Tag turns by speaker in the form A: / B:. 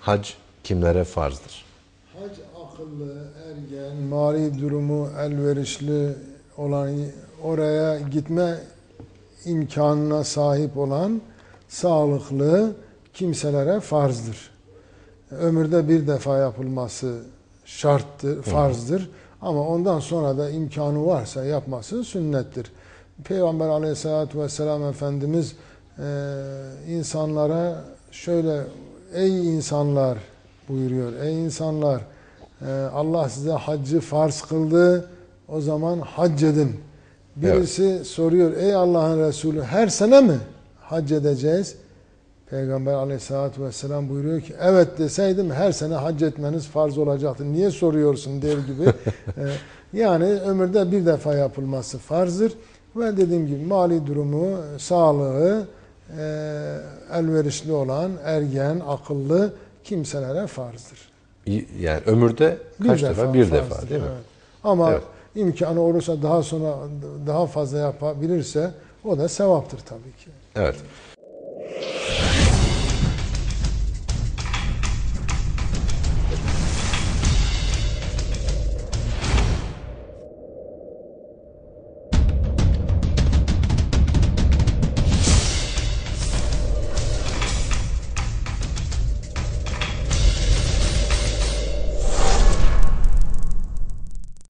A: hac kimlere farzdır?
B: Hac akıllı, ergen, mali durumu elverişli olan, oraya gitme imkanına sahip olan sağlıklı kimselere farzdır. Ömürde bir defa yapılması şarttır, farzdır. Ama ondan sonra da imkanı varsa yapması sünnettir. Peygamber aleyhissalatü vesselam Efendimiz e, insanlara şöyle ey insanlar buyuruyor. Ey insanlar e, Allah size haccı farz kıldı. O zaman hac edin. Birisi soruyor ey Allah'ın Resulü her sene mi hac edeceğiz? Peygamber aleyhissalatü vesselam buyuruyor ki evet deseydim her sene hac etmeniz farz olacaktı. Niye soruyorsun der gibi. Ee, yani ömürde bir defa yapılması farzdır. Ve dediğim gibi mali durumu, sağlığı e, elverişli olan ergen, akıllı kimselere farzdır.
A: Yani ömürde kaç defa? Bir defa
B: farzdır,
A: değil mi?
B: evet. Ama
A: Evet.
B: imkanı olursa daha sonra daha fazla yapabilirse o da sevaptır tabii ki.
A: Evet.